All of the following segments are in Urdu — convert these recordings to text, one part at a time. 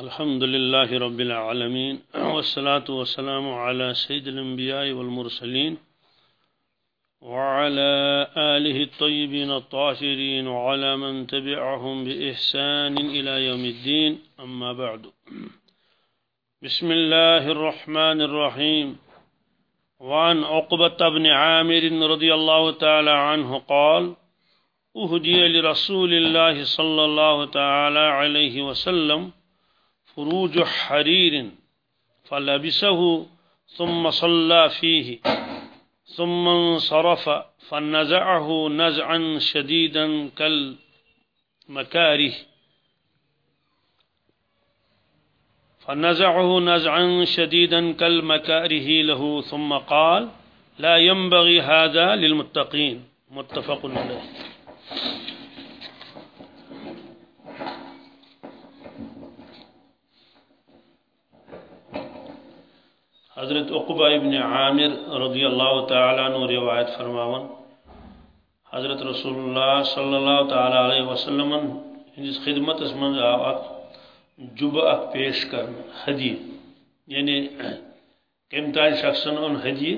الحمد لله رب العالمين والصلاة والسلام على سيد الأنبياء والمرسلين وعلى آله الطيبين الطاهرين وعلى من تبعهم بإحسان إلى يوم الدين أما بعد بسم الله الرحمن الرحيم وعن عقبة بن عامر رضي الله تعالى عنه قال أهدي لرسول الله صلى الله تعالى عليه وسلم فروج حرير فلبسه ثم صلى فيه ثم انصرف فنزعه نزعا شديدا كالمكاره. فنزعه نزعا شديدا كالمكاره له ثم قال لا ينبغي هذا للمتقين. متفق عليه. حضرت عقبہ ابن عامر رضی اللہ تعالیٰ عنہ روایت فرماون، حضرت رسول اللہ صلی اللہ تعالیٰ علیہ وسلم ہندس خدمت من آو اک جب اک پیش کرن حدی یعنی کم تاج شخصن ان حدی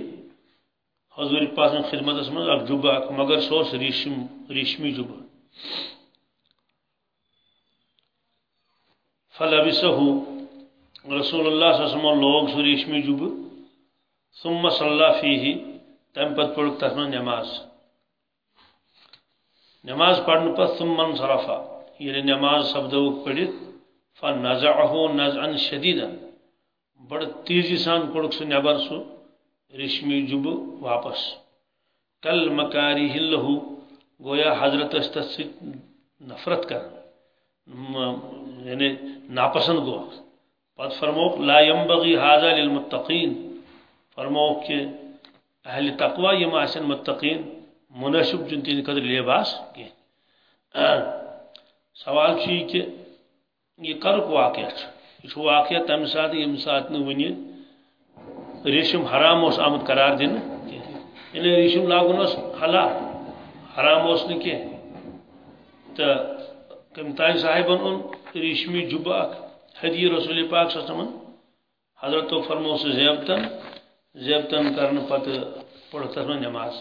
حضور پاس خدمت من اک جب اک مگر سوس ریشم، ریشمی جب فلبسہ رسول اللہ صلی اللہ علیہ وسلم لوگ سو ریشمی جب، ثم صلی فیہ تم پت پڑھ تس من نماز۔ نماز پڑھنے پت ثم انصرفا یعنی نماز سبدو پڑھت فنزعه نزعا شدیدا۔ بڑ تیزی سان کوڑک سو نبر سو ریشمی جب واپس۔ کل مکاری لہو، گویا حضرت است نفرت کر یعنی ناپسند گو پت فرموک لا ينبغي هذا للمتقين. فرموک کہ اہل تقوی یم آسن متقین مناسب چن تین قدر لباس کی سوال چھ کہ یہ کرک واقعہ یہ واقعہ تمہ سات یم سات ون ریشم حرام اس آمد قرار دن یعنی ریشم لاگن اس حلال، حرام اس نہ کی تو کم صاحبن ان ریشمی جبہ حدی رسول پاک صلی اللہ علیہ وسلم حضرت تو فرمو سے زیبتن زیبتن کرنے پتہ پڑھ تر نماز۔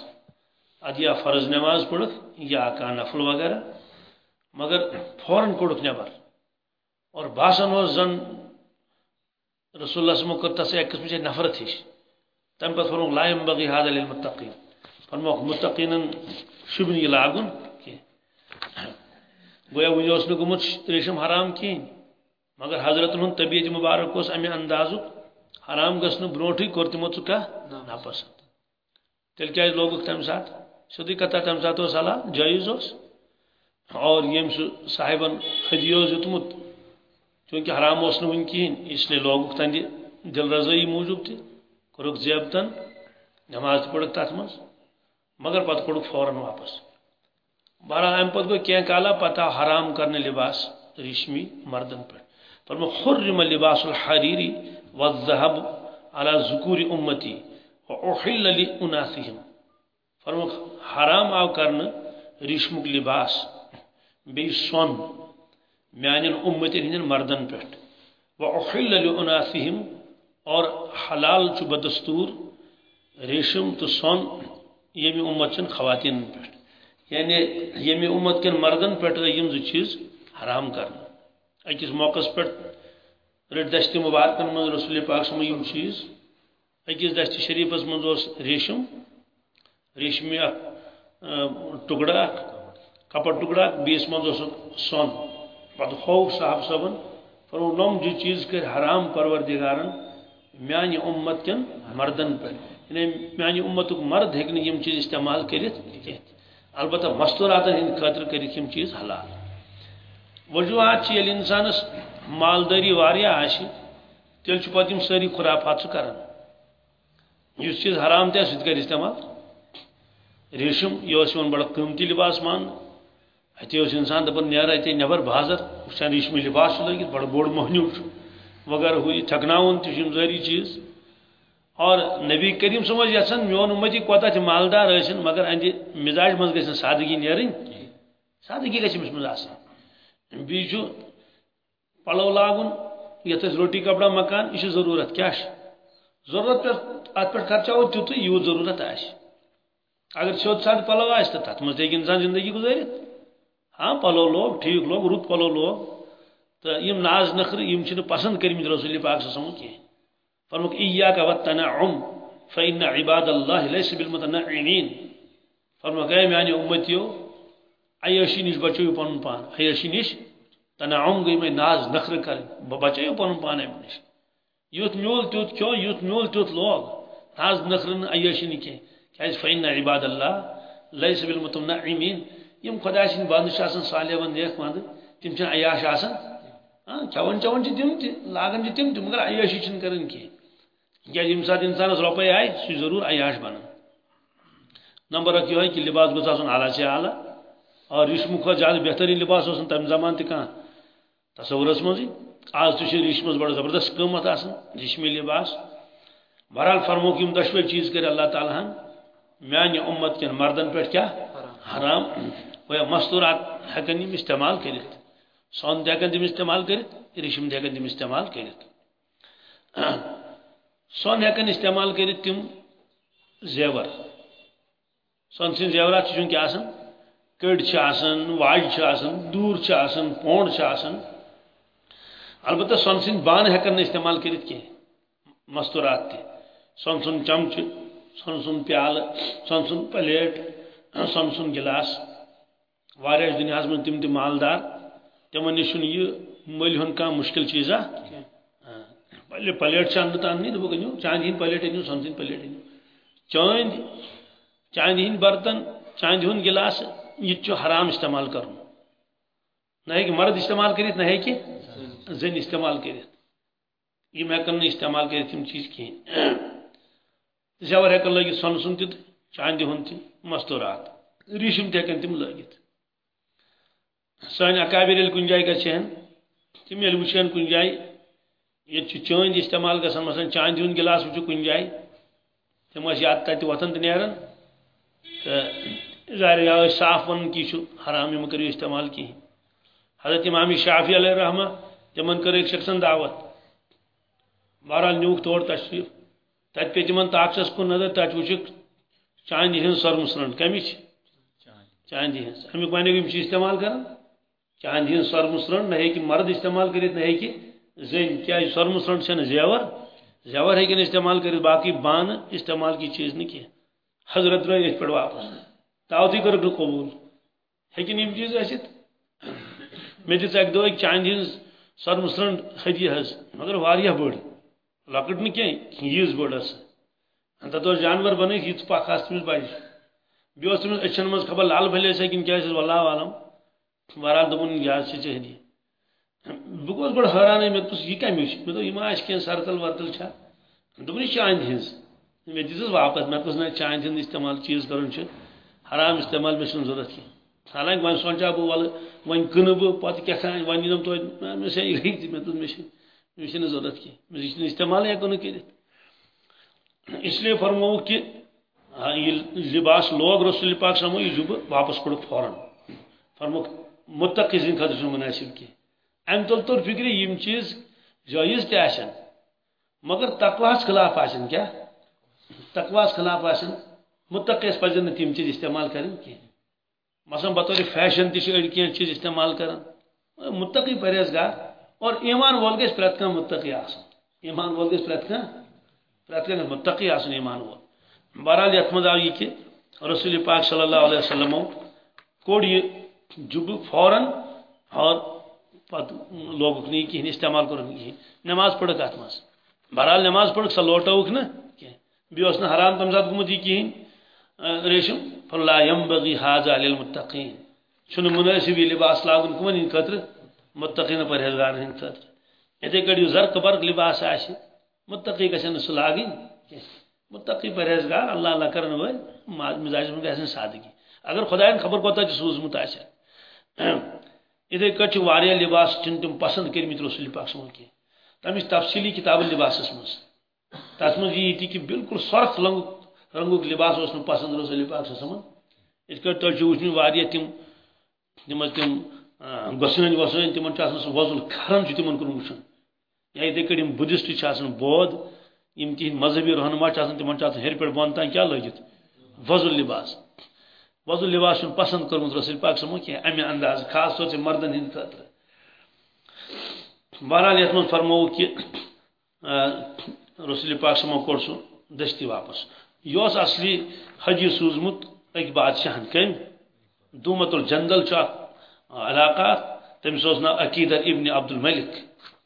اد یا فرض نماز پڑھ یا کا نفل وغیرہ، مگر فوراً کوڑک نبر اور باسن و زن رسول اللہ صلی اللہ علیہ وسلم ایک قسم سے نفرت ہش تم پتہ فرمو لا ينبغي هذا للمتقین۔ فرمو متقین شبن یہ لاگن کہ گویا ونی اس نے گمت ریشم حرام کین مگر حضرت ہن طبیعت مبارک اس امی اندازو حرام گھن بروٹھی کور تمو ٹھا ناپسند۔ تیل کیا لوگ تم سات سیدھی کتھا تم سات صلاح جائز اس اور یم صاحبن خدی دیتمت چونکہ حرام اس ون کہین اس لیے لوگ تہندِ دل رضائی موجود تہ کورک زیبتن نماز پڑھ تر مز مگر پتہ کورک فوراً واپس۔ بہرحال امہ پتہ گو کی کالا پتہ حرام کرنے لباس ریشمی مردن پہ پر حرم لباس الحریری والذهب على ذکور امتی وأحل لأناثهم. فرمو، حرام آو کرن ریشمک لباس بی سون، میانن امتین ہندن مردن پہ وأحل لأناثهم، اور حلال چھ بدستور، ریشم تو سون، یمی امت چن خواتین پہ یعنی یمی امت کن مردن پہ یم چیز حرام کرنا اکس موقع پہ رٹ دشت مبارکن من رسول پاک سم یم چیز۔ اکس دشت شریفس من ریشم۔ ریشمی اخ ٹکڑا اخ کپڑ ٹکڑا بیس من سون۔ پتہ خوف صاحب صبن فرو نم جو چیز کر حرام پروردگارن میانہ امت کن مردن پہ یعنی میانہ امت مرد ہیکن یم چیز استعمال کرت البتہ مستوراتن ہند خاطر کرت یم چیز حلال۔ وجوہات یل انسانس مالداری واریا آشی، تیل چھ پتہ ساری خرافات سہ کران اس چیز حرام تہ سہ کر استعمال۔ ریشم یہ اس ون بڑا قیمتی لباس مان۔ اتہ اس انسان دپن نیرا اتہ نبر بازر وچان ریشمی لباس لگت بڑا بوڑ مہنیو وغیرہ ہوئی تھکناون تہ ذری چیز۔ اور نبی کریم سمجھ یسن، میون امتی کوتا چھ مالدار ٲسِن مگر اندِ مزاج مز گژھن سادگی نیرٕنۍ سادگی گژھِ أمِس منٛز بیٚیہِ چھُ پلو لاگُن یت روٹی کپڑا مکان یہ ضرورت کیا ضرورت پہ ات پہ خرچہ ہو تیت یوت ضرورت آس اگر سیود ساد پلو آس تو تر مز انسان زندگی گزارت ہاں پلو لوگ، ٹھیک لوگ رت پلو لوگ۔ تو یم ناز نخر، یم پسند کرمت رسول پاک سم کی فرمک ایاک والتنعم فإن عباد الله ليس بالمتنعمين فرمک اے میانی امتیو، عیاشی نش بچو پن پان، عیاشی نش تنعم گئی میں ناز نخر کر بچو پن پان ایم نش یوت میول تیوت کیو یوت میول تیوت لوگ۔ ناز نخرن عیاشی نکی کیاز فإن عباد الله ليس بالمتنعمين یم خدا سن بند آسان صالح بند نیک مند تم چھ عیاش آسان ہاں چون چون چھ تم تہ لاگن چھ تم تم مگر عیاشی چھن کرن کی کیا جی یم سات انسانس روپے آئے سہ ضرور عیاش بنان نمبر اک یہ کہ لباس گوس آسن اعلیٰ سے اعلیٰ اور ریشم کھت زیادہ بہترین لباس اوسن تم زمان تہ کان تصورس مزی آج تہ ریشمس بڑا زبردست قیمت آسان ریشمی لباس بہرحال فرمو کہ دشوے چیز کرے اللہ تعالیٰ ہن میانہ امت کن مردن پہ کیا؟ حرام. وہ مستورات ہکن یم استعمال کرت. سون تہ ہکن تم استعمال کرت ریشم تہ ہکن تم استعمال کرت. سون ہکن استعمال کرت تم زیور. سون سن زیورات چونکہ آسان کڑ واج دور پونڈ البتہ سون سن بان ہکن استعمال کرت کی مستورات تہ سون سن چمچہ سون سن پیال سون سن پلیٹ سون سن گلاس واریاہ دنیا من تم تم مالدار تمن نش یہ مل ہن کم مشکل چیزا پلے پلیٹ سے انت ان دپ انو چاندی ہند پلیٹ انو سون سن پلیٹ انو چاند چاندی ہند برتن چاندی ہند گلاس، یہ حرام استعمال کرن نہ ہے کہ مرد استعمال کرت نہ ہے کہ زن استعمال کرت یہ ہیکن استعمال کرت تم چیز کہین زیور ہیکن لگت سون سن تہ چاندی ہند تہ مستورات ریشم تہ ہیکن تم لگت سان اکابر یل کن جائے گھن تم یل وچھن کن جائے یہ چاند استعمال گژھان مثلا چاند ہند گلاس وچھو کن جائے تم یاد تتہ وتھان تو نیران تو ظاہر یہ صاف ون کی حرام یہ کرو استعمال کی۔ حضرت امام شافی علیہ رحمہ تمن کر ایک شخصن دعوت، بہرحال نیوک تور تشریف تت پہ تمن تاکسس کن نظر تت وچک چاندی ہن سر مسرن کمچ چاندی ہن امیک ونو یم استعمال کران چاندی ہن سر مسرن، نہ کہ مرد استعمال کرت نہ کہ زن کیا سر مسرن چھ زیور؟ زیور ہیکن استعمال کرت باقی بان استعمال کی چیز نہیں کی حضرت رہے، اس پہ واپس۔ دعوتی کر قبول۔ ہیکن یم چیز ٲسِتھ مےٚ دِژ اکہِ دۄہ چاندِ ہٕنٛز سر مسرن خدی حظ مگر واریاہ بٔڑ لۄکٕٹ نہٕ کینٛہہ ییٖژ بٔڑ ٲس جانور بنٲیِتھ یِژ پکھ آسہٕ تٔمِس بجہِ بیٚیہِ اوس تٔمِس أچھن خبر لال پھلے ٲسۍ کِنہٕ کیٛاہ ٲسِس واللہ عالم۔ بہرحال دوٚپُن یہِ حظ چھِ ژےٚ ہدی بہٕ گوس بڑٕ حٲرانٕے مےٚ دوٚپُس یہِ کَمِچ مےٚ دوٚپ یہِ سرتل ورتل چھا۔ دوٚپُن یہِ چاندِ ہٕنٛز مےٚ دِژٕس واپس مےٚ دوٚپُس نہ چاندِ ہُنٛد استعمال، چیٖز کرُن چھُ حرام استعمال میں چھنہٕ ضرورت کینٛہہ حالانکہ وۄنۍ سونچا بہٕ وَلہٕ وۄنۍ کٕنہٕ بہٕ پتہٕ کیٛاہ تام وۄنۍ یِنم توتہِ مےٚ سا یہِ گٔے تہِ مےٚ دوٚپ مےٚ ضرورت کینٛہہ مےٚ یہِ چھِنہٕ استعمالٕے ہٮ۪کو نہٕ اس لیے فرموو کہ یہ لباس لوگ رسول پاک سمو یہ جب واپس کوڑک فوراً فرموک متقی سن خاطر چھُنہٕ مناسب کینٛہہ امہِ تل توٚر فکرِ یِم چیٖز جٲیز تہِ آسن مگر تقواہس خلاف آسن کیٛاہ تقواہس خلاف آسن متقیس پزن نہٕ تِم چیٖز استعمال کرٕنۍ کینٛہہ مثلا بطور فیشن تہِ چھِ أڑۍ استعمال کران متقی پرہیزگار۔ اور ایمان وول گژھِ پرٛٮ۪تھ کانٛہہ متقی آسُن ایمان وول گژھِ پرٛٮ۪تھ کانٛہہ پرٛٮ۪تھ کانٛہہ متقی آسُن ایمان وول بہرحال یتھ منٛز آو یہِ کہِ رسول پاک صلی اللہ علیہ وسلمو کوٚڑ یہِ جُبہٕ فوراً اور پتہٕ لوگُکھ نہٕ یہِ کِہیٖنۍ استعمال کوٚرُکھ نہٕ کِہیٖنۍ نٮ۪ماز پٔرٕکھ اَتھ منٛز بہرحال نٮ۪ماز پٔرٕکھ سۄ لوٹٲوُکھ نہٕ کینٛہہ بیٚیہِ اوس نہٕ حرام تَمہِ ساتہٕ گوٚمُت یہِ کِہیٖنۍ ریشم فلا ينبغي هذا للمتقين چھُنہٕ مُنٲسِب یہِ لباس لاگُن کٕمن ہٕنٛدِ خٲطرٕ متقین پرہیزگارن ہٕنٛدِ خٲطرٕ یِتھے کٲٹھۍ یُس زرق برق لباس آسہِ متقی گژھن نہٕ سُہ متقی پرہیزگار اللہ اللہ کرن وٲلۍ مزاجس منٛز گژھن سادگی۔ اگر خدایَن خبر کوتاہ چھُ سوٗزمُت آسہِ یِتھے کٲٹھۍ چھِ واریاہ لباس چھِنہٕ تِم پسنٛد کٔرمٕتۍ رسول پاک سمن کینٛہہ تمِچ تفصیٖلی کِتاب لباسس منٛز تتھ منٛز یی تہِ کہِ بالکل سۄرخ رنگُک رنگُک لباس اوس نہٕ پسنٛد رسول پاک سمن۔ یِتھ کٲٹھۍ تۄہہِ چھُ وٕچھمٕتۍ واریاہ تِم تِم تِم گۄسٲنۍ وۄسٲنۍ تِمن چھُ آسان سُہ وۄزُل کھرن چھُ تِمن کُن وٕچھُن یا اتھے کڑ بدھسٹ بود یم تہند مذہبی رہنما تمن ہر پہ بن تان کیا لگت؟ وضو لباس۔ وضو لباس چھ پسند کورمت رسول پاک سمو کی امہ انداز، خاص طور سے مردن ہند خاطر بہرحال یت من فرمو کہ رسول پاک سمو کور سو دستی واپس۔ یہ اصلی حجی سوزمت اک بادشاہ کم دومت الجندل علاقہ تمس نا عقیدر ابن عبد الملک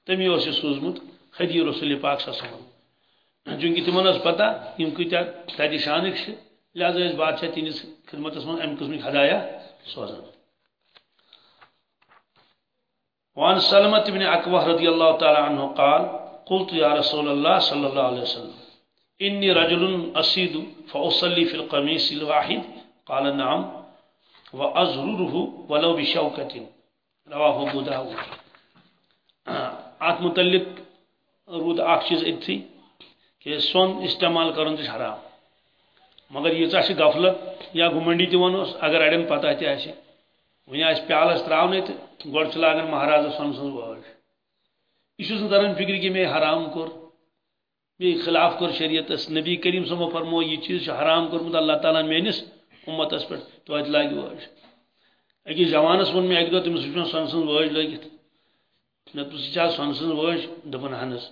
تمی یہ سوزمت حجی رسول پاک سم چونکہ تمہ پتہ یم کتیا تتہ شانک لہذا اس بادشاہ تینس خدمت من ام قسمک ہدایہ سوزان وعن سلمة بن عقوة رضي الله تعالى عنه قال، قلت يا رسول الله صلى الله عليه وسلم إني رجل أسيد فأصلي في القميص الواحد قال نعم وأزرره ولو بشوكة رواه أبو داود ات متعلق رود اخ چیز اتھی کہ سون استعمال کرن تہ حرام مگر یہ غفلت یا گمنڈی تہ ونوس اگر اڑین پتہ تہ آسہ ون آس پیالس تراؤن تو گۄڈٕ چھِ لاگان مہارازس سۄن سٕنٛز وٲج یہِ چھُس نہٕ تران فکر کہ مےٚ حرام کوٚر بیٚیہِ خلاف کوٚر شریعتس نبی کریم صٲبو فرمو، یہِ چیٖز چھُ حرام کوٚرمُت اللہ تعالیٰ میٲنِس اُمتس پٮ۪ٹھ توتہِ لاگہِ وٲج أکِس جوانس ووٚن مےٚ اَکہِ دۄہ تٔمِس وٕچھ مےٚ سۄنہٕ سٕنٛز وٲج لٲگِتھ مےٚ دوٚپُس یہِ چھا سۄنہٕ سٕنٛز وٲج دوٚپُن اہن حظ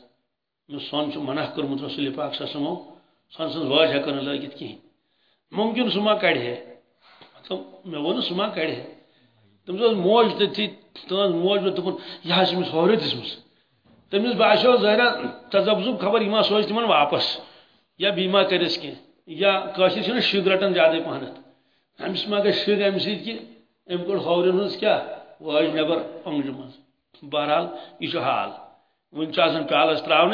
مےٚ سۄن چھُ منع کوٚرمُت رسول پاک سسمو سۄنہٕ سٕنٛز وٲج ہٮ۪کو نہٕ لٲگِتھ کِہیٖنۍ ممکن سُہ ما کڑِ ہے مطلب مےٚ ووٚن سُہ ما کڑِ ہے تم موج تھی تہذ موج پہ دن یہ امس ہورے دس تمس باسو ظاہرہ تذبذب خبر یہ سوچ تم واپس۔ یا بی ما کرس کی یا قشر شگ رٹان زیادہ پہنت۔ امس ما گھر شگ امہ سی کہ ام کڑ ہورن ہز کیا؟ واج نبر انگج مز۔ بہرحال، یہ حال۔ ون پیالس تراؤن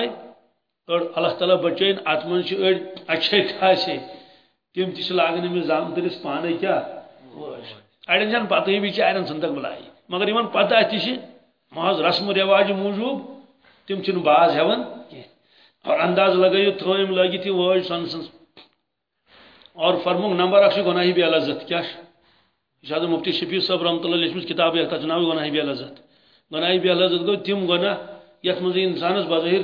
اڑ اللہ تعالیٰ بچین ات من اڑ اچھے خاصے تم تہ امس زام درس پانے کیا؟ اڑین جان پتہ بچارن سندک بلائی۔ مگر یمن پتہ تہ محض رسم و رواج موجود۔ تم چھ باز ہیون؟ اور انداز لگائیو تھویم لگی تھی وج سن سن۔ اور فرموک نمبر اکھ گناہی بے لذت کیا؟ شاید مفتی شفیع صاحب رحمۃ اللہ علیہ کتاب یہ تھا ناو گناہی بے لذت گناہی بے لذت گو تم گناہ یت مز انسانس بظاہر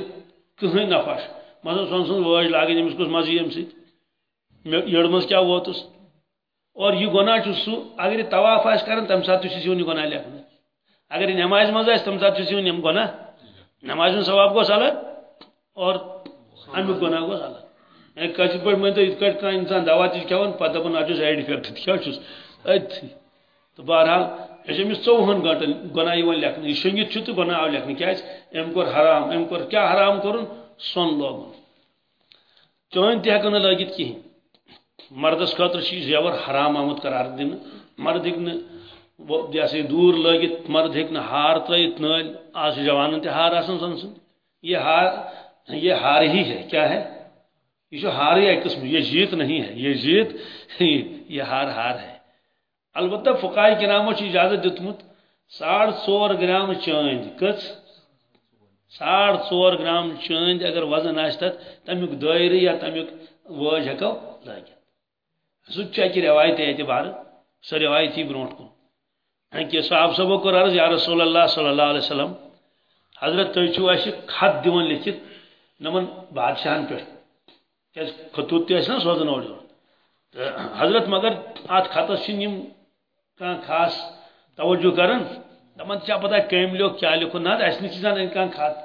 کہیں نفع مثلا سن سن وج لاگن امس کس مزہ ام ست یڑ مز کیا ووتس اور یہ گناہ سہ اگر یہ طواف آس کر تمہ سات یہ گناہ لکھنے اگر نماز مز آس تمہ سات یہ گناہ۔ نماز ہند ثواب گوس الگ اور امیک گناہ گوس الگ کچھ پہ مانتے یہ کٹ کھانا انسان دوا تہ کھان پتہ دپان اتھ سائڈ افیکٹ کیا اتھی تو بہرحال یہ امس ژوہن گنٹن گناہ لکھنے یہ شنگت تو گناہ آو لکھنے کیا ام کور حرام ام کور کیا حرام کورن سون لوگن چون تہ ہکن لگت کہین مردس خاطر زیور حرام آمت قرار دن مرد ہی دور لگت، مرد ہیک ہار ترت نل آج جوان تہ ہار آسان سن سن۔ یہ ہار یہ ہار ہی ہے، کیا ہے؟ یہ جو ہار ہی ایک قسم، یہ جیت نہیں ہے۔ یہ جیت، یہ ہار ہار ہے۔ البتہ فقائے کے سے اجازت دتمت ساڑھ ژور گرام چاند۔ کچ ساڑھ ژور گرام چاند اگر وزن آس تمیک دائرہ یا تمیک وج ہکو لگت سہ روایت اعتبار سہ روایتی بروٹ کن یعنی کہ صاحب صبح کور عرض یا رسول اللہ صلی اللہ علیہ وسلم، حضرت تھی چھو اس خط دیون لکھت، نمن بادشاہن پہ۔ کیاز خطوط تہ نا سوزان اور حضرت مگر ات خطس یم کان خاص توجہ کرن۔ دپان چا پتہ کم لیو، کیا لکھو نہ اس نش زان کان خط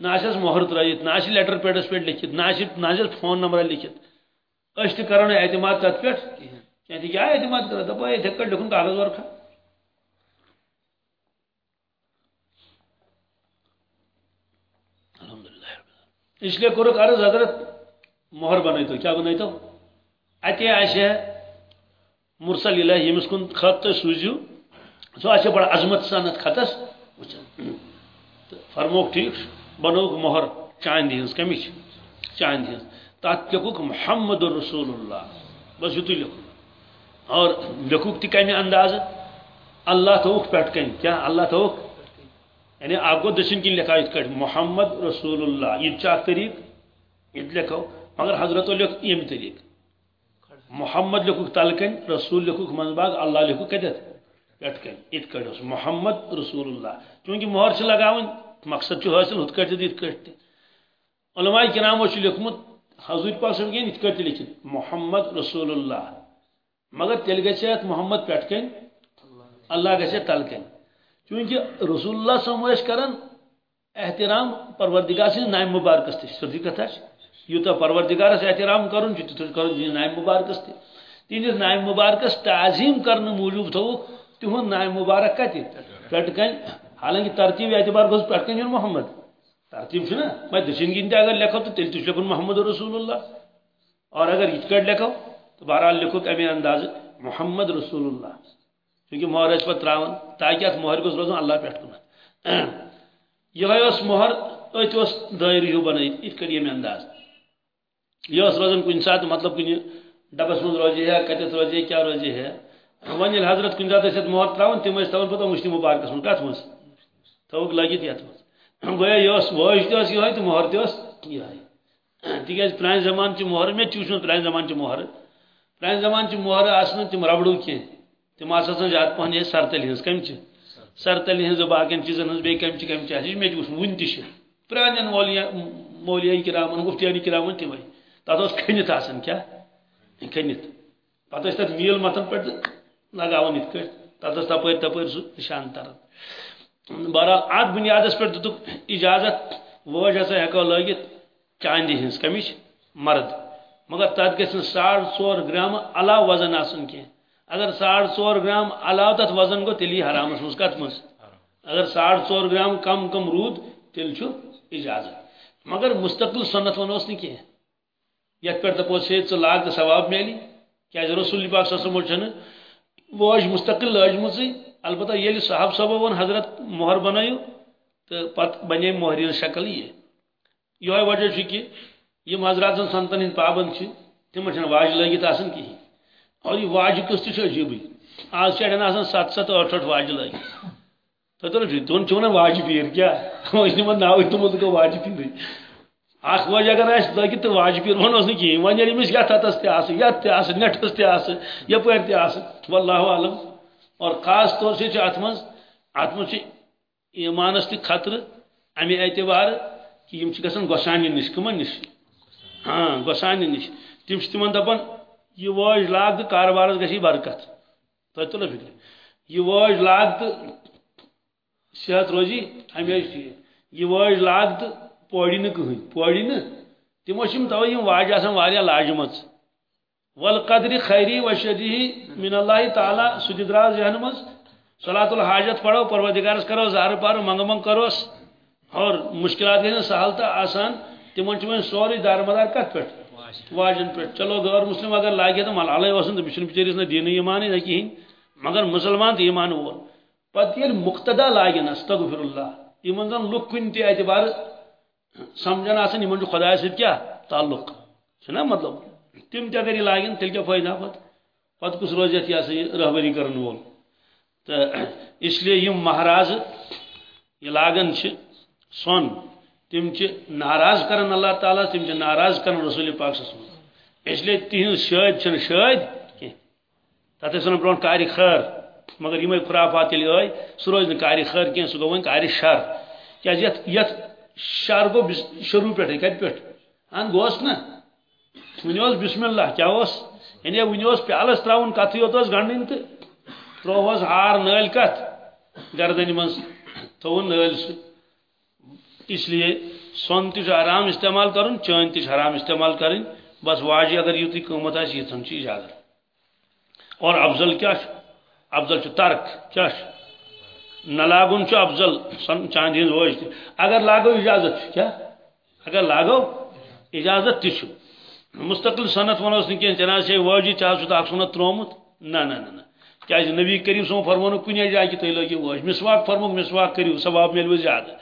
نہ آس مہر ترٲیِتھ نہ آسہِ لیٹر پیڈس پٮ۪ٹھ لیکھِتھ نہ آسہِ نہ فون نمبر لیکھِتھ اس تہ کرو اعتماد تت پہ کیا اعتماد کر دپو اتھے پہ لکھن کاغذ ورکھا۔ اس لیے کورک عرض حضرت مہر بن تو، کیا بن تو؟ اتہ آسہ مرسل الہ یمس کن خط تھی سوزیو سو آسہ بڑا عظمت سان خطس فرموک ٹھیک، بنوک مہر چاندی ہز کمچ چاندی ہز تک لکھوک محمد رسول اللہ۔ بس یتھ لکھ اور لکھوک تہ کمہ انداز اللہ تھوک پٹ کن کیا اللہ تھوک یعنی آپ کو دشن کن لکھا ات کٹ محمد رسول اللہ، یہ چاک طریق یہ لکھو مگر حضرت لکھ یم طریق۔ محمد لکھوک تل کن رسول لکھوک من باغ اللہ لکھوک کتت پٹ کن ات کٹ محمد رسول اللہ۔ چونکہ مہر سے لگاون مقصد چھُ حٲصِل ہُتھ کٲٹھۍ تہِ یِتھ کٲٹھۍ تہِ علماء کرامو چھُ لیوکھمُت حضور پاک صٲب گٔے یِتھ کٲٹھۍ تہِ محمد رسول اللہ۔ مگر تیٚلہِ گژھِ محمد پٮ۪ٹھ اللہ گژھِ تل چوٗنٛکہِ رسول اللہ صٲب ٲسۍ کران احترام پروردگار سٕنٛدِس نامہِ مُبارکس تہِ سیٚودُے جی کتھا چھِ؟ یوٗتاہ پروردگارس احترام کرُن چھُ تیوٗتاہ کرُن جی تِہنٛدِ نامہِ مُبارکس تہِ تِہنٛدِس نامہِ مُبارکس تعظیٖم کرنہٕ موٗجوٗب تھوٚوُکھ تِہُنٛد نامہِ مُبارک کتہِ پٮ۪ٹھٕ کَنۍ حالانکہِ ترتیٖب اعتبار گوٚژھ پٮ۪ٹھٕ کَنۍ محمد۔ ترتیٖب چھُنا؟ وۄنۍ دٔچھِنۍ کِنۍ اگر لیکھو تہٕ تیٚلہِ تہِ محمد رسول اللہ۔ اور اگر یِتھ کٲٹھۍ لیکھو تو بہرحال لیکھوکھ امی اندازٕ محمد رسول اللہ۔ چونکہ مۄہر ٲسۍ پتہٕ تراوان تاکہِ اتھ مۄہر گوٚژھ روزُن اللہ پٮ۪ٹھ کُنتھ یِہوے اوس مۄہر أتھۍ اوس دٲیرٕ ہیوٗ بنٲیِتھ یِتھ کٔنۍ ییٚمہِ انداز۔ یہ ٲس روزان کُنہِ ساتہٕ مطلب کُنہِ ڈبس منٛز روزِ ہے کتٮ۪تھ روزِ ہے کیٛاہ ہے۔ وۄنۍ ییٚلہِ حضرت کُنہِ ساتہٕ ٲسۍ اتھ مۄہر تراوان تِم ٲسۍ تھاوان پتہٕ مُشتہِ مُبارکس منٛز کتھ منٛز تھوٚوُکھ لٲگِتھ گویا یہ واج تہ یہ تو مہر تہ یہ تکیاز پران زمان چہ مہر میں چوشن پران زمان چہ مہر۔ پران زمان چہ مہر آسن تم ربڑو کی تم آسن زیاد پہن یہ سرتل ہنس کم چھ سرتل ہنس باقین چیزن ہنس کم کم چھ میں وچ ون تہ مولیا مولیا کرامن مفتیان کرامن تم تات اس کھنت آسن کیا؟ کھنت پتہ اس تت میل متن پٹ لگاون ات کٹ تات اس تپر تپر نشان تران بہرحال ات بنیاد پہ دتک اجازت ووج ہسا ہیکو لگت چاندی ہز کمچ مرد۔ مگر تر گھن ساڑ ژور گرام علاوہ وزن آسن کی اگر ساڑ ژور گرام علاوہ تر وزن گو تیلی حرامس مز کت اگر ساڑ ژور گرام کم کم رود، تیل چھو، اجازت۔ مگر مستقل سنت ونوس نی کی یت پہ دپوس ہے ژ لاگ ثواب میلی کیا رسول پاک صلی اللہ علیہ وسلم ووج مستقل لاجمژ البتہ یل صاحب صاحب ون حضرت مہر بنائیو، تو پت بنے مہرین شکل یہ یہ وجہ کہ یم حضرات سنتن ہند پابند تم واج لگت آسان کہین اور یہ واج قسط عجیبی آج چڑھن آسان ست ست ٹھ ٹھ واج لگت تو تم چھو نا واج پیر کیا؟ نمت ناوی تمت گو واج پیر اخ وج اگر آس لگت تو واج پیر ون کہین ون یمس یت ہتس تہ یت تہ نیٹس تہ یپر تہ واللہ عالم۔ اور خاص طور سے ات مز ات مز ایمانس تہ خطر امی اعتبار کہ یم گھن گوسانی نش کمن نش ہاں گوسانی نش تم تمن دپان یہ واج لاگ تو کاربارس گی برکت. تہ تلو فکر یہ واج لاگ تو صحت روزی ہمیشہ یہ واج لاگ تو پوڑی نا کہین پوڑی نا توے واج آسان واریاہ والقدر خیری و شدی من اللہ تعالی سجد راز ذہن مز صلاۃ الحاجت پڑھو پروردگارس کرو زار پار منگ منگ کروس. اور مشکلات گئی سہل تو آسان. تمن چھ سوری دارمدار کت پہ واجن پہ چلو غیر مسلم اگر لاگے تو ملالے وسن تو بچن بچیرس نہ دین ایمان نہ کہین مگر مسلمان تو ایمان وول پتہ یل مقتدا لاگن استغفر اللہ۔ یمن زن لک کن تہ اعتبار سمجھن آسان یمن خدا سۭتۍ کیا؟ تعلق۔ چھنا مطلب۔ تم تہ اگر یہ لاگن تیل کیا فائدہ پت پت کس روز یہ سا رہبری کرن وول تو اس لیے یم مہراز یہ لاگن چھ، سون۔ تم ناراض کرن اللہ تعالیٰ، تم ناراض کرن رسول پاک صلی اللہ اس لیے تہذ شاد چھ شاد کی تتھ ون برو کاری خیر، مگر یم خرافات یل آئی سہ روز کار خیر کی سہ گو ون کار شر کیا یت شر گو شروع پہ کت پہ ہن گوس نا؟ ونس بسم اللہ، کیا اس؟ یعنی ونس پیالس تراؤن کت یوت گنڈن تو تروہس ہار نل کت گردن من تھون نل سہ اس لیے سون تہ استعمال کرن، چین تہ حرام استعمال کرن۔ بس واجہ اگر یوت قیمت آس یتن اجازت اور افضل کیا افضل ترک کیا نہ لاگن افضل چاند ہند وج اگر لاگو اجازت کیا؟ اگر لاگو اجازت تہ مستقل صنعت ونوس نکین چناز سے واجی چاہ سو اخ سنت ترومت نہ نہ نہ کیا نبی کریم سو فرمانو کنے جائے کہ تھی لگی واج مسواک فرمو، مسواک کریو، ثواب ملو زیادہ۔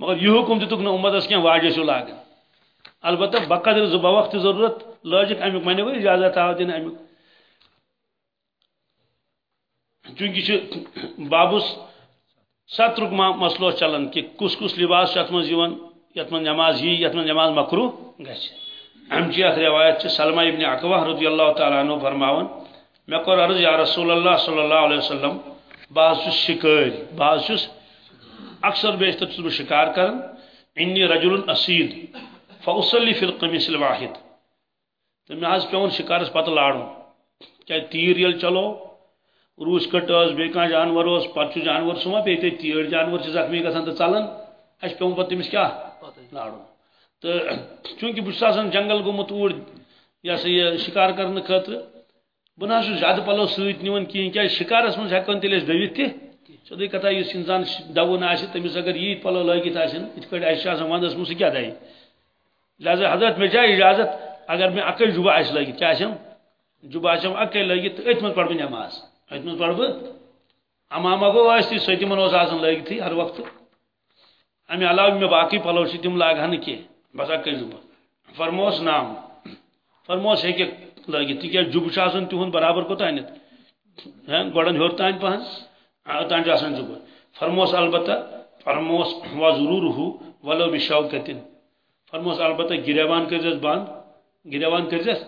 مگر یہ حکم دتک نہ امتس کین واجہ سو لاگن البتہ بقدر زبا وقت ضرورت لاجک امیک منے وہ اجازت آو دین امیک۔ چونکہ بابس سترک مسلو چلان کہ کس کس لباس یت من یت من نماز ہی یت من نماز مکرو گھر امچی اخ روایت سلمہ ابن اقوہ رضی اللہ تعالیٰ عنہ فرماون، میں کور عرض یا رسول اللہ صلی اللہ علیہ وسلم، بعض چھس شکاری، بعض اکثر بیشتر چھس بہ شکار کرن، انی رجل اسید فاصلی فی القمیص الواحد۔ تو مے حظ پیون شکارس پتہ لاڑن کیا تیر یل چلو روس کٹ اس بے کان جانور اس پتہ جانور سما پیتے تیر جانور چھ زخمی گژھان تو ژلان اس پیون پتہ تمس کیا لاڑن تو چونکہ بہ آسان جنگل گومت اور یہ سا یہ شکار کرنے خاطر بہ نا زیادہ پلو ست نوان کہین کیا شکارس من ہیکن تیل دوت تہ سیودے کتھا اس انسان دون آس تمس اگر یہ پلو لگت آن ات پہ اہس ونس من سہ کیا دے لہذا حضرت مے چاہے اجازت، اگر میں اکے جبہ آس لگت کیا آسم جبہ آسم اکے لگت ات من پڑھ نماز۔ ات من پڑھ بہ امامہ گو آس تی سہ تمن لگت ہر وقت۔ امہ علاوہ مے باقی پلو تم لاگہ نا کی بس اکے جبہ۔ فرموس نام۔ فرموس ہیکہ لگت تک جب تہد برابر کوت انت گوڑن ہور تان پہن اوتان آسان جب فرموس البتہ، فرموس و ضرور ہو ولو بشوکتن۔ فرموس البتہ گریوان کرزس بند گریوان کرزس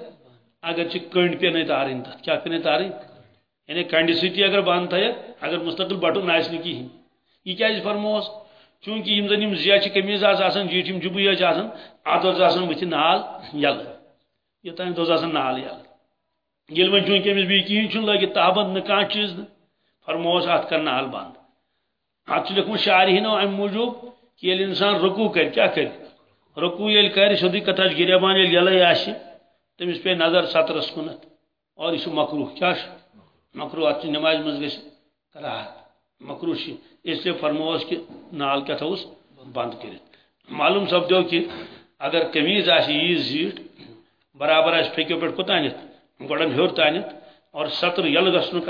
اگر چھ کنڈ پہ نہیں تارن تک کیا پہ نہیں تارن یعنی کنڈ ستی اگر بند تھا اگر مستقل بٹن آس کہین یہ کیا جی فرموس؟ چونکہ یم زن یم زیا کمیز آسان جیٹ یم جبو یج آسان ات آسان بتھ نال یل۔ یوتان دوز آسان نال یل۔ یل وۄنۍ چونکہ أمِس بیٚیہِ کِہیٖنۍ چھُنہٕ لٲگِتھ تابند نہٕ کانٛہہ چیٖز نہٕ۔ فرموس اتھ کر نال بند اتھ چھُ لیوکھمُت شارحیٖنو اَمہِ موٗجوٗب کہ ییٚلہِ اِنسان رکوع کرِ کیٛاہ کرِ رکوع ییٚلہِ کرِ سیوٚدُے کتھا چھِ گِریبان ییٚلہِ یلے آسہِ تٔمِس پیٚیہِ نظر سترس کُنتھ اور یہِ چھُ مکروٗہ کیٛاہ چھُ مکروٗہ اتھ چھِ نمازِ منٛز گژھِ کراہت۔ مکروٗہ چھِ اسلیے فرموس کہ نال کیٛاہ تھووُس بند کٔرِتھ معلوم سپدیو کہ اگر قمیٖض آسہِ ییٖژ زیٖٹھ برابر آس پھیکو پہ کوتانت گوڑن ہور تانت اور سطر یل گھنک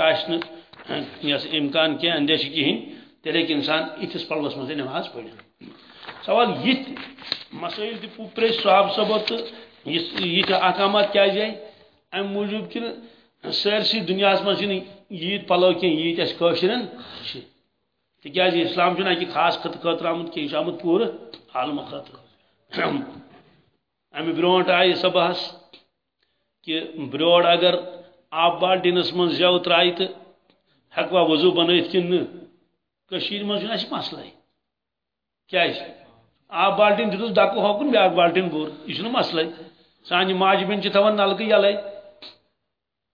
یس امکان کی اندیش کہین تیل ہیٚکہِ انسان اتھس پلوس مزے نماز پڑھ سوال یہ مسائل تہ پرے صحاب صبو تو یہ احکامات کیا جائے ام موجوب کہ سارسی دنیا مز یت پلو کی یت اس کاشرن تکیاز اسلام چھُنہٕ اکہِ خاص خطہ خٲطرٕ آمُت کینٛہہ یہِ چھُ آمُت پوٗرٕ عالمہٕ خٲطرٕ امہ برونٹ آئی سہ کہ بروڑ اگر آب بالٹینس من زو ترائی تو ہکوا وضو بنائت کن نشیر من اس مسئلہ کیا آب بالٹین دتس ڈکہ ہوکن بیاکھ بالٹین بور یہ مسئلہ سانہ ماجہ بین تھوان نلکہ یلے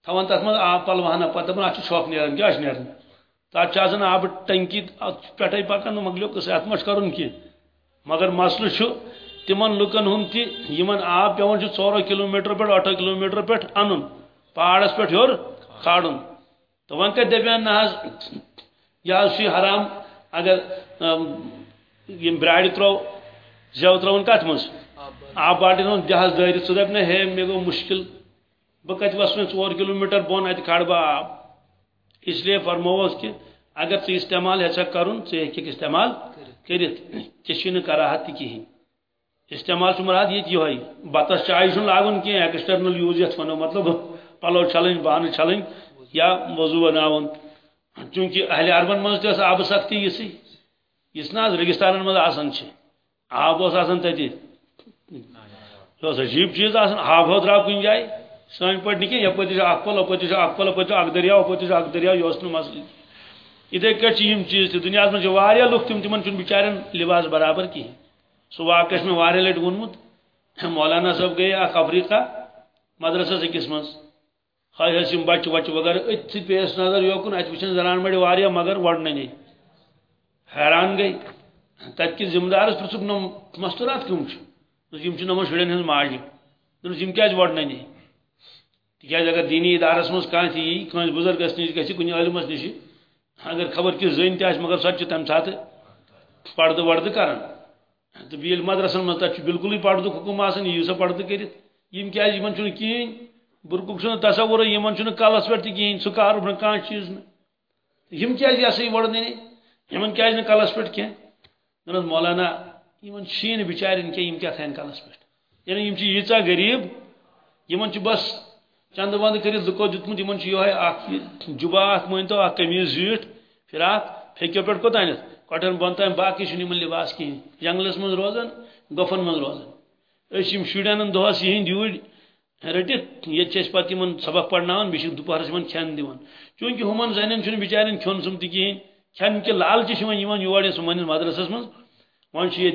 تھوان تک من آب پلوہنا پتہ دپان اتھ چھوک نیران کیا نیران تک آسان آب ٹنکی پٹھے پکان مکلیو قصہ ات مش کرن کی مگر مسئلہ تمن لکن ہند تہ آب پیون ٹور کلو میٹر پہ اٹھو کلو میٹر پہ ان پہاڑس پہ ہور کھاڑن تو ون کت دپان نا یہ حرام، اگر یم براڑ ترو زو ترون کت مز آب بالٹین ہند جہاز دٲرِتھ ژٕ دپ نا ہے مے مشکل۔ بہ کت وس وۄنۍ ژور کلو میٹر بۄن اتہِ کھڑ آب اس لیے فرمووس کہ اگر ژٕ استعمال ہیٚژھکھ کرُن ژٕ ہیٚککھ استعمال کٔرِتھ ژےٚ چھُے نہٕ کراہت تہِ کِہیٖنۍ استعمال مراد یہ ہوئی بتس چائے لاگن کی ایکسٹرنل یوز یت ونو مطلب پلو چھلن بانہ چھلن یا وضو بناون۔ چونکہ اہل عربن مز تس آب سختی یسی اس نا ریگستان مز آسان آب جی۔ اس آسان تتی عجیب چیز آسان آب ہو درا کن جائے؟ سن پہ نکی یپت اخ پل اپت اخ پل اپت اخ دریا اپت اخ دریا یہ مسئلہ اتھے کٹ یم چیز تہ دنیا مجھ لک تم تمن چھ بچارن لباس برابر کہین سو واقع میں وارہ لٹ وونمت مولانا صاحب گئی اخ افریقہ مدرسس اکس من خواہ یم بچہ وچہ وغیرہ ات پیس نظر یوکن ات وچن زنان مڑ واریہ مگر وڑنے حیران گئی۔ تت کس ذمہ دارس پرسک نم مستورات کم یم نمن شرین ہز ماجہ دس یم کیا وڑنے نہیں تکیاز اگر دینی ادارس مز کان تھی کنس بزرگس نش گژھِ کُنہِ عالمس نش اگر خبر کس زٔنۍ تہِ آسہِ مگر سۄ تہِ چھِ تمہِ ساتہٕ پردٕ وردٕ کران تو بیل مدرسن من تک بالکل پردک حکم آسان یہ سا پردہ کرت یم کیا یمن چھن کہین برکک چھن تصور یمن چھن کلس پہ تہ کہین سہ کار بر کان چیز نہ یم کیا یہ سا وڑنے یمن کیا نہ کلس پہ کی مولانا یمن شین بچارن کی کیا تھین کلس پہ یعنی یم چھ غریب یمن چھ بس چند بند کرت لکو دتمت یمن یہ جبا اخ مانتو اخ قمیض زیٹ فراق پھیکو پہ کوتانت کٹن بن تام باقی چھ لباس کہیں جنگلس من روزان گفن من روزان اس یم دہس یہ یور رٹت یہ پتہ ان سبق پڑھناون بیس دوپہرس من کھین دیوان چونکہ ہمن زنین چھ بچارن کھن سم تہ کہین کھن کہ لالچہ یور من مدرسس من ون یہ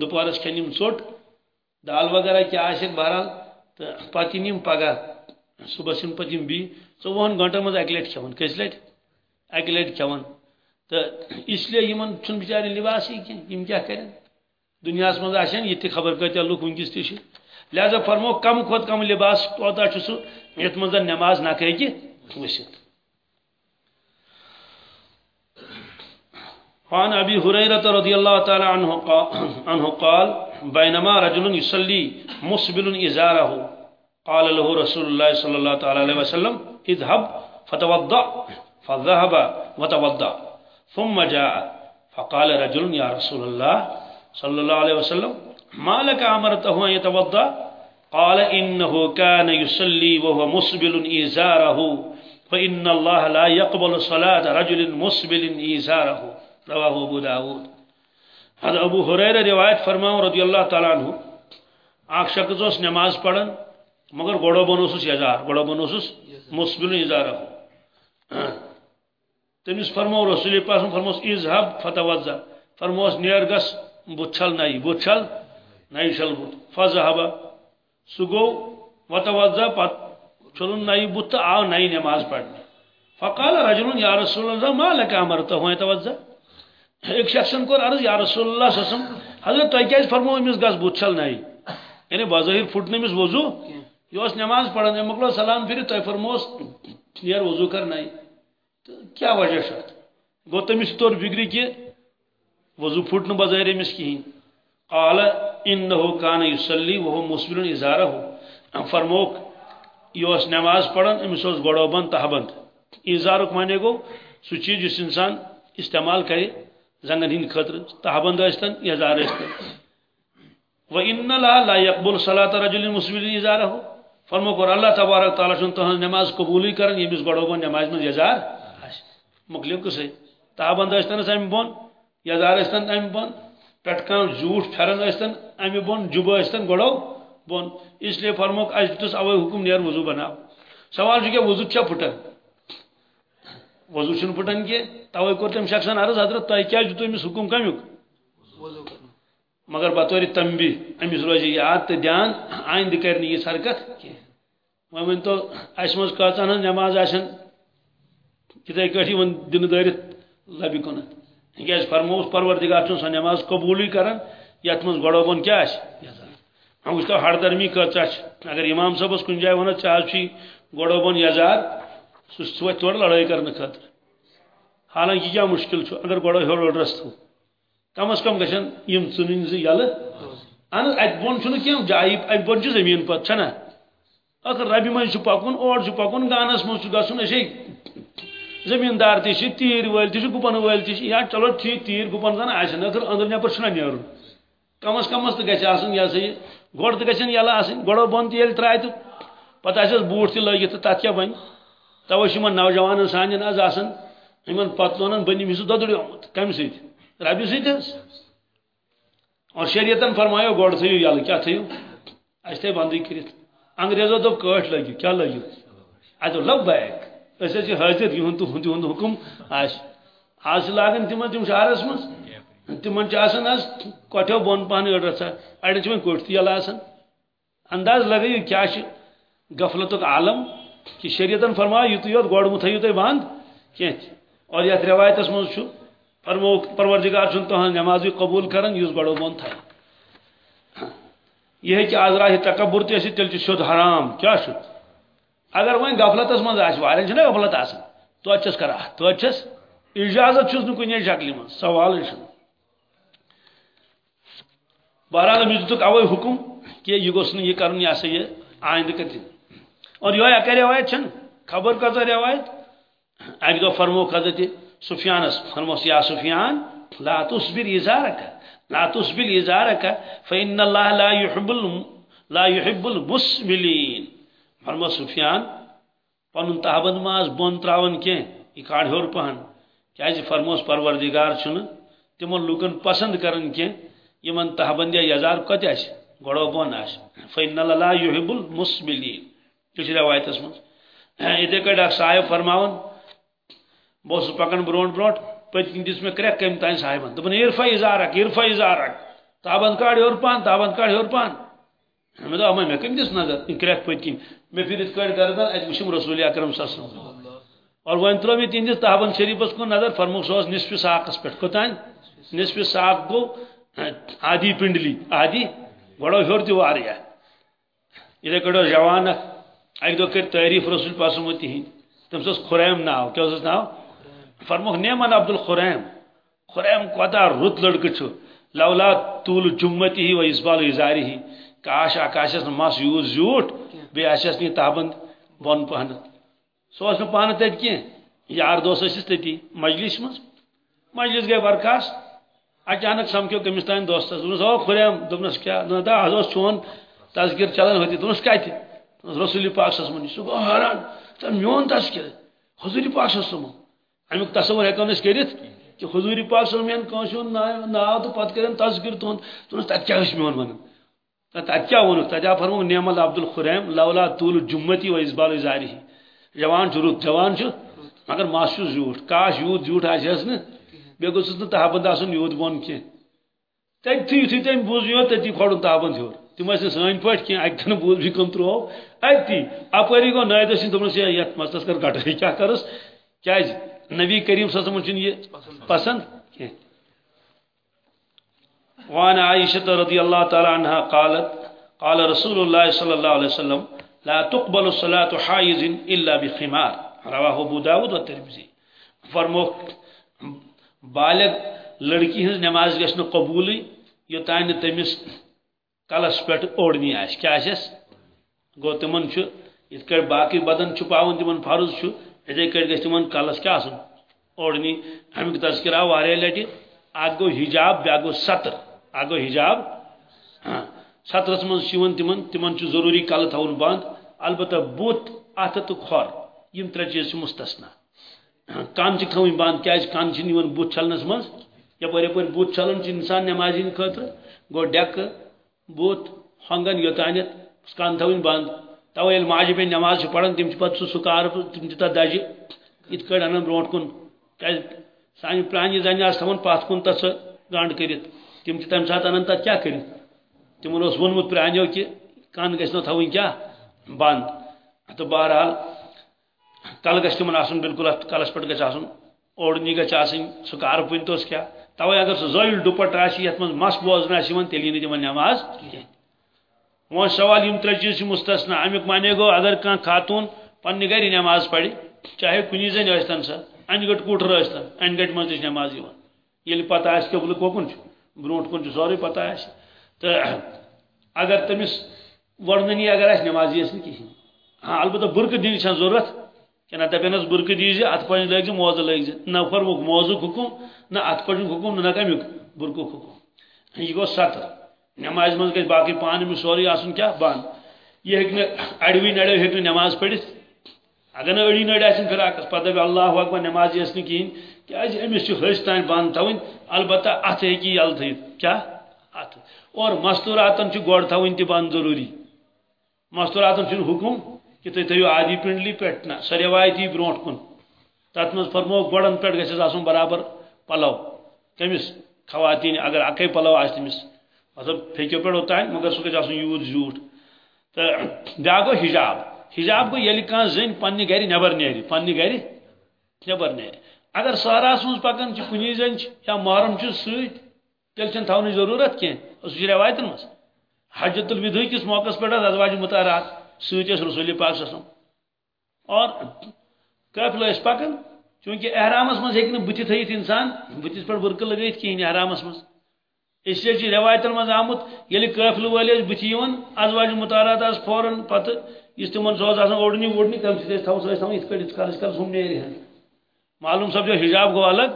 دپہرس کھین ژوٹ دال وغیرہ کیا بہرحال تو پتہ یم پگہ۔ صبح پتہ یم بی۔ ژوہن گنٹن مز اکہ لٹ کھان کس لٹ اکہ لٹ کھان تو اس لیے یمن چھن بچار لباس کی کیا کریں دنیا مز آسن یہ خبر کتیا لوک ونکس تہ لہذا فرمو کم کھت کم لباس کوتا سہ یت مز نماز نکھ ہیکہ ورست وعن ابي هريره رضي الله تعالى عنه قال, عنه قال بينما رجل يصلي مسبل ازاره قال له رسول الله صلى الله تعالى عليه وسلم اذهب فتوضا فذهب وتوضا ثم جاء فقال رجل يا رسول الله صلى الله عليه وسلم ما لك امرته ان يتوضا قال انه كان يصلي وهو مسبل ازاره فان الله لا يقبل صلاه رجل مسبل ازاره رواه ابو داود۔ حضرت ابو حریر روایت فرماؤ رضی اللہ تعالیٰ عنہ اخ شخص اس نماز پڑھن، مگر گوڑو بنوسس یزار گوڑو بنوسس مسبل یزار تمس فرمو رسول پاک فرموس اذهب، فتوضا۔ فرموس نیر گس بچل نئی بچل نئی شل بت فذهب. سگو. وتوضا. پت چلن نئی بت آو نئی نماز پڑھنے فقال رجل یا رسول اللہ ما لك امرته هو يتوضا ایک شخصن کور عرض یا رسول اللہ صلی اللہ علیہ وسلم حضرت تو کیا فرمو امس گس بت چھل نئی. یعنی بظاہر پھٹ نمس وضو. یہ اس نماز پڑھن مکلو سلام پھر تو فرموس نیر وضو کر نئی. تو کیا وجہ شد گو تمس طور فکری کہ وضو پھٹ بظاہر امس کہین قال انه كان يصلي وهو مسبل ازاره فرموک یہ اس نماز پڑھن امس اس گڑو بند تہبند ازارک مانے گو، سو چیز جس انسان استعمال کرے زنگن ہند خطر تہبند اشتن یزار اشتن و ان لا لا يقبل صلاه رجل مسلم یزارہ فرمو کر اللہ تبارک تعالی چن تہن نماز قبول کرن یمس گڑوبن نماز من یزار مکلیو کسے تہبند اشتن سم بون یزار اشتن ام بون۔ پٹکان جھوٹ پھرن اشتن ام بون جبہ اشتن گڑو بون اس لیے فرمو اج تس اوے حکم نیر وضو بناو۔ سوال چھ کہ وضو چھ پھٹن وضو چھن پھٹن کی توے کور تم شخصن عرض حضرت تہ کیا جو تمس حکم کمیک؟ مگر بطور تنبی امس روزی یاد تو دھیان آئند کرنی یہ حرکت وہ ون تو اس مز ہن نماز آسن؟ کتھے کٹھی ون دن دٲرِتھ لبہِ کُنتھ؟ تِکیٛازِ فرموس پروردگار چھُنہٕ سۄ نٮ۪ماز قبوٗلٕے کران یتھ منٛز گۄڈو بۄن آسہِ وۄنۍ وٕچھتو ہردرمی کۭژاہ چھِ اگر امام صٲبس کُنہِ جایہِ ونو ژےٚ حظ چھُے گۄڈو یزار سُہ ژٕ وۄتھ تورٕ لڑٲے کرنہٕ خٲطرٕ حالانکہ کیا مشکل چھُ اگر گۄڈو ہیوٚر اوٚڑرس تھوٚو کم از کم گژھن یِم ژٕنٕنۍ زٕ یلہٕ اہن حظ اتہِ بۄن چھُنہٕ کینٛہہ جایہِ اتہِ بۄن چھِ زٔمیٖن پتہٕ چھنا؟ اگر ربہِ منٛز چھُ پکُن اور چھُ پکُن گانس منٛز چھُ گژھُن أسے زمیٖندار تہِ چھِ تیٖر وٲلۍ تہِ یا چلو ٹھیٖک، تیٖر گُپن زن آسن اگر أنٛدر نٮ۪بر چھُنہ نیرُن کم از کم تہِ گژھِ آسُن یہِ ہسا یہِ گۄڈٕ تہِ گژھن یلہٕ آسٕنۍ گۄڈو بۄن تہِ ییٚلہِ ترٛایہِ تہٕ پتہٕ آسٮ۪س بوٗٹھ تہِ لٲگِتھ تہٕ تتھ کیٛاہ بنہِ توے چھُ یِمن نوجوانن سانٮ۪ن حظ آسان یمن پتلونن بنم یہ کم ست ربی ست اور شریعتن فرمایو، گوڑ تھو یل کیا تھو اس بندی کرت انگریزو دب کٹ لگی، کیا لگی؟ اتو لب بیک۔ اس حاضر یہن ہند حکم آس آج لاگن تم تم شہرس مز تمن آسان آز کٹو بون پہن اڑ رژھا اڑن چھ کوٹ تیل انداز کیا غفلتک عالم۔ کہ شریعتن فرمایا یتو یوت گوڑ متھیو تہ بند کینٛہہ اور یتھ روایتس من فرمو، پروردگار چھ تہن ہاں نماز قبول کران اس بڑو بون تھا۔ یہ ہے کہ آز راہ تکبر تیل شد حرام۔ کیا اگر وۄنۍ غفلتس منٛز آسہِ، واریاہ غفلت آسان؟ توتہِ چھس کران توتہِ چھس اجازت چھُس نہٕ کُنہِ شکلہِ منٛز، سوالٕے چھُنہٕ۔ بہرحال أمِس دِتُکھ اَوَے حُکُم کہِ یہِ گوٚژھ نہٕ یہِ کَرُن یہِ ہسا یہِ آیندٕ اور یہوے اکے روایت چھنہٕ خبر کۭژاہ روایت۔ اکی دو فرمو حضرت سفیانس فرموس یا سفیان، لا تصبر ازارك لا تصبر ازارك فإن الله لا يحب لا يحب المسبلين فرمو سفیان، پنن تہبند ماز بون تراون کی یہ کاڑ ہور پہن۔ کیاز فرموس پروردگار چھن؟ تمن لوکن پسند کرن کی یمن تہبند یزار کت آس گڑو بون آس فإن الله لا يحب المسبلين کچھ روایتس من۔ اتھے کٹ اخ صاحب فرماون بہت پکان برو برو پت دس میں کریک کم تین صاحب۔ دپن ارفا ازارک ارفا ازارک تابند کاڑ ہور پان تابند کاڑ ہور پان میں دو اما میں کم دس نظر، کریک پت میں پھر اس کڑ گردن ات وشم رسول اکرم صلی اللہ علیہ وسلم۔ اور وہ ترو میں تہندس تابند شریفس کو نظر فرموک سو نصف ساقس پہ کوتان نصف ساق گو آدھی پنڈلی، آدھی گڑو ہور تہ واریاہ اتھے کڑو جوان اک دو کر تعریف رسول پاسمتی ہند تم سس خریم ناو کیا اس ناو فرموک نیمان عبد الخریم۔ خریم کوتا رت لڑکہ چھو لولا طول جمتی ہی و اسبال ازاری ہی۔ کاش آکاشس مس یوز زیوٹ بی آسس نی تابند بون پہنت سو اس پانت تت کی یار دوست اس تتی مجلس مز۔ مجلس گئے برخاست اچانک سمکھو کمس تان دوستس دوس او خریم دپنس کیا؟ دا حضرت چون تذکر چلان ہوتی۔ دوس کتہ رسول پاک صلی اللہ وسلم سو حیران۔ تم میون تذکر حضور پاک صلی اللہ امیک تصور ہیکو نس کرت کہ حضور پاک صلی اللہ علیہ وسلم کانشون ناو تو پت کرن تذکر تون تون تت کیا میون ون تت کیا ون فرمو نعم عبد الخریم، لولا طول جمتی و ازبال ازاری جوان چھ رت جوان چھ مگر ماس زیوٹ کاش یوت زیوٹ آسس نا بیٚیہِ گوٚژھُس نہٕ تاپند آسُن یوٗت بۄن کینٛہہ تٔتھی یُتھُے تٔمۍ بوٗز یوت تٔتی کھۄڑُن تاپند ہیوٚر تِم ٲسۍ نہٕ سٲنۍ پٲٹھۍ کینٛہہ اَکہِ دۄہ بوٗز کٕم ترٛوو اَتی اَپٲری گوٚو نٲیدٕ سٕنٛدۍ دوٚپنَس ہے یَتھ مستس کر گٹٲے کیٛاہ کٔرٕس؟ کیٛازِ جی؟ نبی کریم صلی اللہ علیہ وسلم چھُنہٕ یہِ کینٛہہ وعن عائشة رضي الله تعالى عنها قالت، قال رسول الله صلى الله عليه وسلم، لا تقبل الصلاة حائز إلا بخمار. رواه أبو داود والترمذي. فرمو، بالغ لڑکی ہز نماز گھس قبول یوتان تمس کلس پہ اوڑنی آس کیا آس گو تمن ات کٹ باقی بدن چھپاون تمن فرض اتھے کٹ گھس تمن کلس کیا آسن؟ اوڑنی. امیک تذکر آو واریاہ لٹہ اک گو حجاب بیا گو سطر. اک گو حجاب ہاں، سطرس من تمن تمن ضروری کل تھون بند البتہ بت ات تو کھور یم ترے چیز مستثنا۔ ہاں، کان چھ تھوین بند کیاز کان چھ نیون بوت چھلنس مز یپر یپر بوت چھلن چھ انسان نمازین خاطر؟ گو ڈیک، بوت ہنگن یوتانت کان تھوین بند تو یل ماجہ بین نماز چھ پڑھن تم چھ پت سو سکار تم چھ تت دجہ ات کڑ انن برونٹ کن۔ کیاز سانی پرانی جی زنی اس تھون پات کن تس گانڈ کرت تم چھ تم سات انن تت کیا کرت تمن اس ونمت پرانیو کہ کان گژھِ نہ تھوین کیا بند۔ تو بہرحال کل گھس تمن آسن بالکل ات کلس پہ گھس اوڑنی گھس آسن سکار پن توس کیا توے اگر سہ زٲیل ڈُپٹ آسہِ یتھ منٛز مس بوزن آسہِ یِوان، تیٚلہِ یی نہٕ تِمن نٮ۪ماز سوال یِم ترٛےٚ چیٖز چھِ مستثنا امیُک معنی گوٚو اگر کانٛہہ خاتوٗن پننہِ گرِ نٮ۪ماز پرِ، چاہے کُنی زٔنۍ ٲسۍتن سۄ انہِ گٔٹ کوٗٹر ٲسۍتن انہِ گٔٹہِ منٛز تہِ چھِ پتہ آسہِ قبلہٕ کوکُن چھُ۔ برونٛٹھ کُن چھُ سورُے پتہ آسہِ تہٕ اگر تٔمِس وۄڑنٕنی اگر آسہِ نٮ۪ماز یِیَس نہٕ کِہیٖنۍ ہاں البتہ بُرکہٕ دِنٕچ چھَنہٕ ضوٚرتھ کہ نہ دپینس برقہ دیزِ ات پہ لگ موزہ لگ نہ فرموک موزک حکم نہ ات پہ حکم نہ کمیک برقک حکم یہ گو سطر۔ نماز من گھر باقی پان امس سوری، آسن کیا؟ بند یہ ہیکہ اڑوی نڑو ہیکہ نماز پڑھت اگر نہ اڑی نڑ آسن فراقس پتہ اللہ اکبر نماز یس نہ کہین کیاز امس چھ ہس تان بند تھوین البتہ ات ہیکی یل تھیت کیا ات اور مستوراتن چھ گوڑ تھوین تہ بند ضروری۔ مستوراتن چھ حکم کہ تھی تھو آدی پنڈلی پہ نا سہ روایتی برو کن۔ تر من فرمو گوڑن پہ گھس آن برابر پلو۔ کمس خواتین اگر اکے پلو آس تمس مطلب پھیکو پہ اوتان مگر سہ گھس یوت زیوٹ تو بیا گو حجاب۔ حجاب گو یل کان زن پنہ گھر نبر نیری پنہ گھر نبر نیری اگر سہراس مز پکان کنی زن یا محرم ست تیل چھ تھونی ضرورت کی سہ جی روایتن مز حجت الوداع کس موقع پہ ازواج متارات ست رسول پاک وسلم. اور قافلہ اس پکان چونکہ احرامس مز ہیکہ بت تھیت انسان بتس پہ برقہ لگت کہین یعنی احرامس مز اس لیے جی روایتن مز آمت یل قافلہ ول بت ازواج متارات آس فوراً پتہ اس تمن سوز اوڑنی ووڑنی تم سہ تھو سہ کالس کال ہم نیرِ معلوم سپدو حجاب گو الگ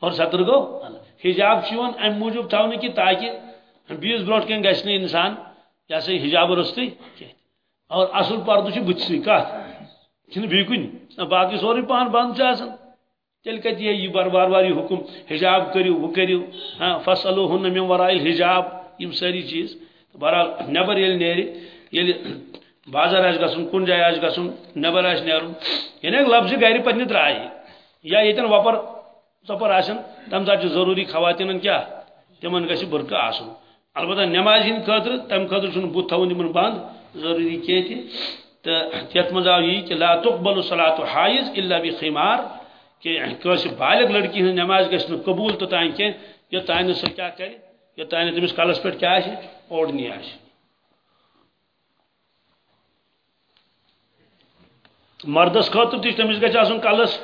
اور سطر گو الگ۔ حجاب ام موجود تھونہ کہ تاکہ بیس بروٹ کن گھس انسان یہ سا حجاب رستے کی اور اصل پردہ بتسی کت بی کن باقی سوری پان بند تیل کت یہ بار بار بار یہ حکم حجاب کرو وہ کرو ہاں فصل ہن من ورائل حجاب یم ساری چیز۔ بہرحال نبر یل نیری۔ یل بازار آس گھن کن جائے آس گھن نبر آس نیرن یعنی لفظ گھر پہ ترائی یا یتن وپر ژپر آسن تم سات ضروری خواتین کیا؟ تمن گژھِ برقع آسن البتہ نماز ہند خاطر، تم خاطر چھُنہٕ بُتھ تھاوُن تمن بند ضروری کینٛہہ تہِ تہٕ یتھ منٛز آو یی کہ لا تقبل صلات حائز الا بخمار، کہ کٲنٛسہِ بالغ لڑکی ہٕنٛز نماز گژھِ نہٕ قبوٗل توٚتانۍ کینٛہہ یوٚتانۍ نہٕ سۄ کیٛاہ کرِ یوٚتانۍ نہٕ تٔمِس کلس پٮ۪ٹھ کیٛاہ آسہِ اوڑنی آسہِ مردس خاطر تمس گھس کلس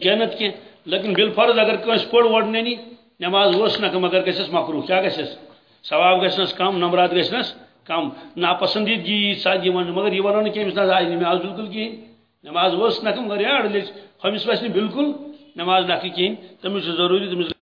جنت کی لیکن بالفرض اگر کٲنٛسہِ پٔر وڑننی نماز وس نکھ مگر گسس مکرو کیا گسس ثواب گژھنس کم نمبرات گژھنس کم. ناپسندیدگی یی سا یہ مگر یہ ونو نہ نہ آئی نماز بالکل کہیٖنۍ نماز وس نہ مگر یار لٔج ہمس وسہِ بالکل نماز نکھٕ کہیٖنۍ تٔمِس ضروری ضروٗری